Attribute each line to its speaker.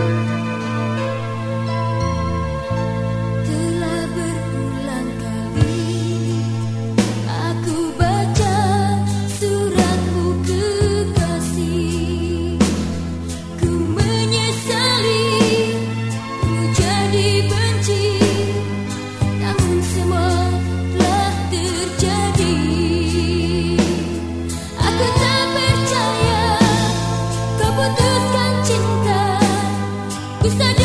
Speaker 1: Thank you. said